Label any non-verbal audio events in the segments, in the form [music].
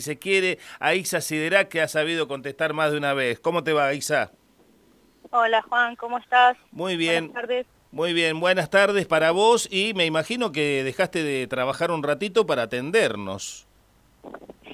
si se quiere, a Isa Siderac, que ha sabido contestar más de una vez. ¿Cómo te va, Isa? Hola, Juan, ¿cómo estás? Muy bien. Buenas tardes. Muy bien, buenas tardes para vos y me imagino que dejaste de trabajar un ratito para atendernos.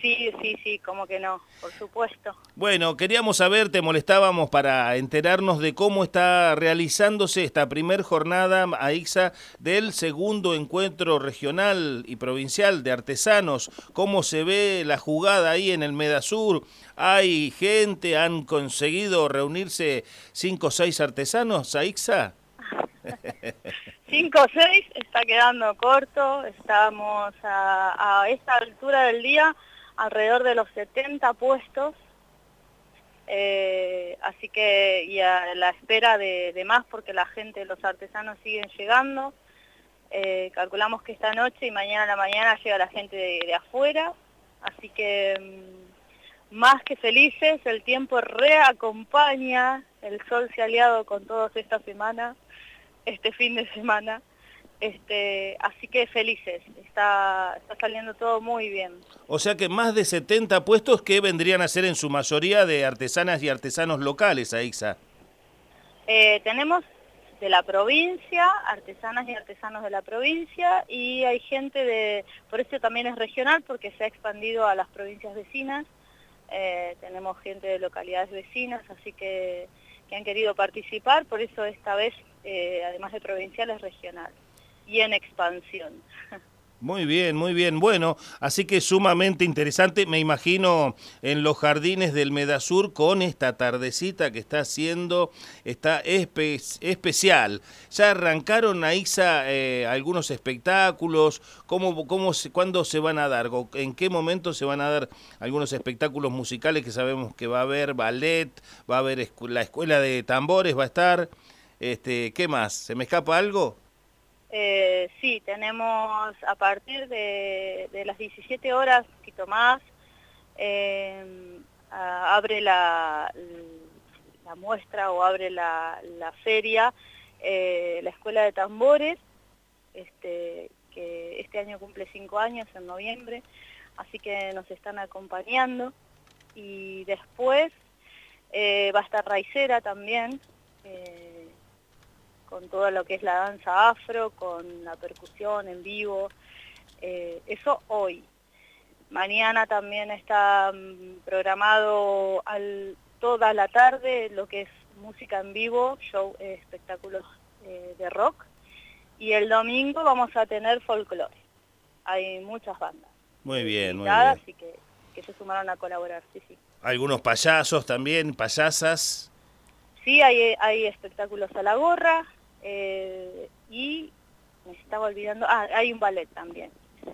Sí, sí, sí, como que no, por supuesto. Bueno, queríamos saber, te molestábamos para enterarnos de cómo está realizándose esta primer jornada, AIXA, del segundo encuentro regional y provincial de artesanos. ¿Cómo se ve la jugada ahí en el Medasur? ¿Hay gente? ¿Han conseguido reunirse cinco o seis artesanos, AIXA? [laughs] Cinco o seis está quedando corto, estamos a, a esta altura del día alrededor de los 70 puestos, eh, así que y a la espera de, más porque la gente, los artesanos siguen llegando. Eh, calculamos que esta noche y mañana a la mañana llega la gente de, afuera, así que mm, más que felices, el tiempo reacompaña, el sol se ha aliado con todos esta semana, este fin de semana. Este, así que felices, está, está saliendo todo muy bien. O sea que más de 70 puestos que vendrían a ser en su mayoría de artesanas y artesanos locales, AIXA. Eh, tenemos de la provincia, artesanas y artesanos de la provincia, y hay gente de, por eso también es regional, porque se ha expandido a las provincias vecinas, eh, tenemos gente de localidades vecinas, así que, que han querido participar, por eso esta vez, eh, además de provincial, es regional y en expansión. Muy bien, muy bien. Bueno, así que sumamente interesante. Me imagino en los jardines del Medasur con esta tardecita que está haciendo, está especial. Ya arrancaron a Isa eh, algunos espectáculos. ¿Cómo, cómo, ¿Cuándo se van a dar? ¿En qué momento se van a dar algunos espectáculos musicales que sabemos que va a haber ballet, va a haber la escuela de tambores, va a estar? Este, ¿Qué más? ¿Se me escapa algo? Eh, sí, tenemos a partir de, las 17 horas, un poquito más, eh, abre la, muestra o abre la, feria, eh, la Escuela de Tambores, este, que este año cumple cinco años, en noviembre, así que nos están acompañando. Y después va a estar Raicera también, con todo lo que es la danza afro, con la percusión en vivo, eh, eso hoy. Mañana también está mm, programado al, toda la tarde lo que es música en vivo, show, eh, espectáculos eh, de rock, y el domingo vamos a tener folclore. Hay muchas bandas. Muy bien, muy bien. Así que, que se sumaron a colaborar, sí, sí. Algunos payasos también, payasas. Sí, hay, hay espectáculos a la gorra, eh, y me estaba olvidando, ah, hay un ballet también.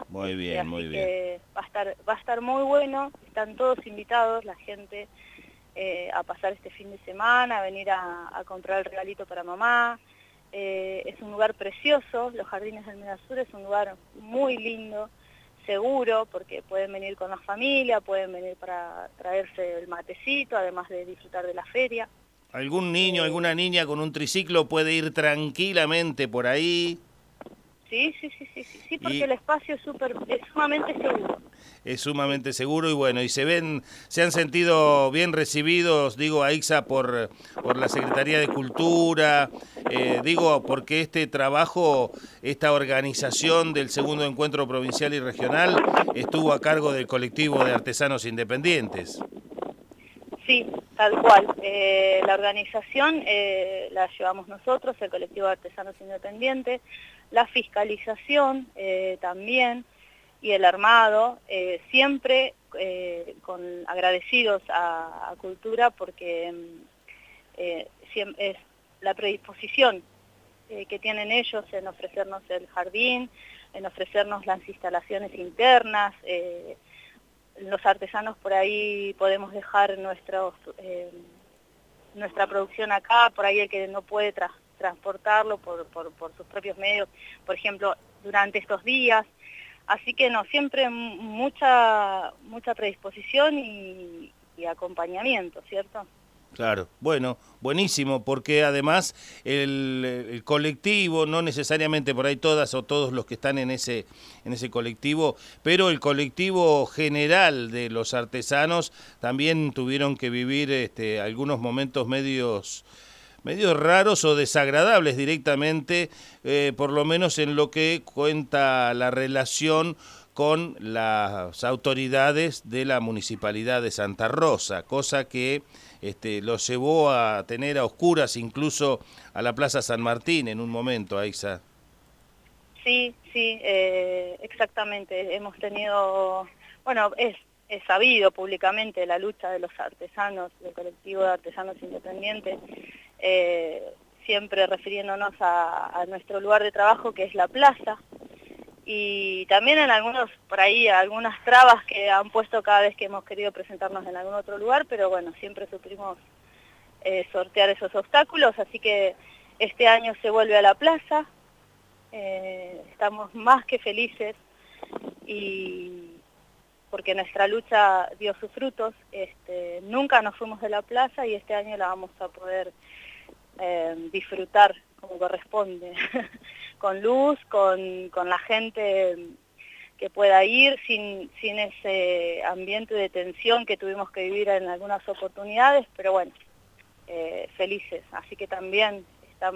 Muy bien, muy bien. Va a, estar, va a estar muy bueno, están todos invitados, la gente, eh, a pasar este fin de semana, a venir a, comprar el regalito para mamá. Eh, es un lugar precioso, los Jardines del Medasur es un lugar muy lindo, seguro, porque pueden venir con la familia, pueden venir para traerse el matecito, además de disfrutar de la feria. ¿Algún niño, alguna niña con un triciclo puede ir tranquilamente por ahí? Sí, sí, sí, sí, sí, porque el espacio es, super, es sumamente seguro. Es sumamente seguro y bueno, y se ven, se han sentido bien recibidos, digo, a IXA por, por la Secretaría de Cultura, eh, digo, porque este trabajo, esta organización del segundo encuentro provincial y regional estuvo a cargo del colectivo de artesanos independientes. Sí, tal cual. Eh, la organización eh, la llevamos nosotros, el colectivo de artesanos independientes, la fiscalización eh, también y el armado, siempre con agradecidos a, Cultura porque es la predisposición que tienen ellos en ofrecernos el jardín, en ofrecernos las instalaciones internas, los artesanos por ahí podemos dejar eh, nuestra producción acá, por ahí el que no puede transportarlo por, sus propios medios, por ejemplo, durante estos días. Así que no, siempre mucha, mucha predisposición y, acompañamiento, ¿cierto? Claro, bueno, buenísimo, porque además el, colectivo, no necesariamente por ahí todas o todos los que están en ese, en ese colectivo, pero el colectivo general de los artesanos también tuvieron que vivir este, algunos momentos medios medios raros o desagradables directamente, eh, por lo menos en lo que cuenta la relación con las autoridades de la Municipalidad de Santa Rosa, cosa que este, lo llevó a tener a oscuras incluso a la Plaza San Martín en un momento, Aixa. Sí, sí, eh, exactamente. Hemos tenido, bueno, es, sabido públicamente la lucha de los artesanos, del colectivo de artesanos independientes, eh, siempre refiriéndonos a nuestro lugar de trabajo que es la plaza, y también en algunos, por ahí, algunas trabas que han puesto cada vez que hemos querido presentarnos en algún otro lugar, pero bueno, siempre supimos eh, sortear esos obstáculos, así que este año se vuelve a la plaza, eh, estamos más que felices y porque nuestra lucha dio sus frutos, este, nunca nos fuimos de la plaza y este año la vamos a poder eh, disfrutar como corresponde. [laughs] con luz, con, con la gente que pueda ir sin, sin ese ambiente de tensión que tuvimos que vivir en algunas oportunidades, pero bueno, eh, felices. Así que también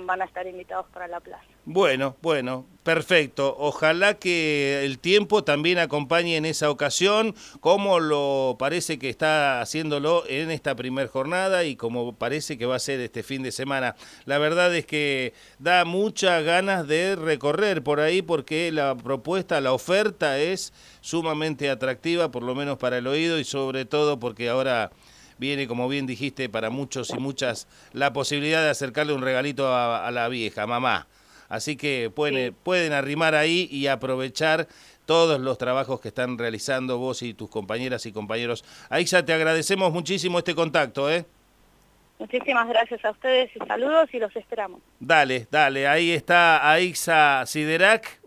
van a estar invitados para la plaza. Bueno, bueno, perfecto. Ojalá que el tiempo también acompañe en esa ocasión, como lo parece que está haciéndolo en esta primera jornada y como parece que va a ser este fin de semana. La verdad es que da muchas ganas de recorrer por ahí porque la propuesta, la oferta es sumamente atractiva, por lo menos para el oído y sobre todo porque ahora viene, como bien dijiste, para muchos y muchas la posibilidad de acercarle un regalito a, la vieja, mamá. Así que pueden, pueden arrimar ahí y aprovechar todos los trabajos que están realizando vos y tus compañeras y compañeros. Aixa, te agradecemos muchísimo este contacto, ¿eh? Muchísimas gracias a ustedes y saludos y los esperamos. Dale, dale, ahí está Aixa Siderac.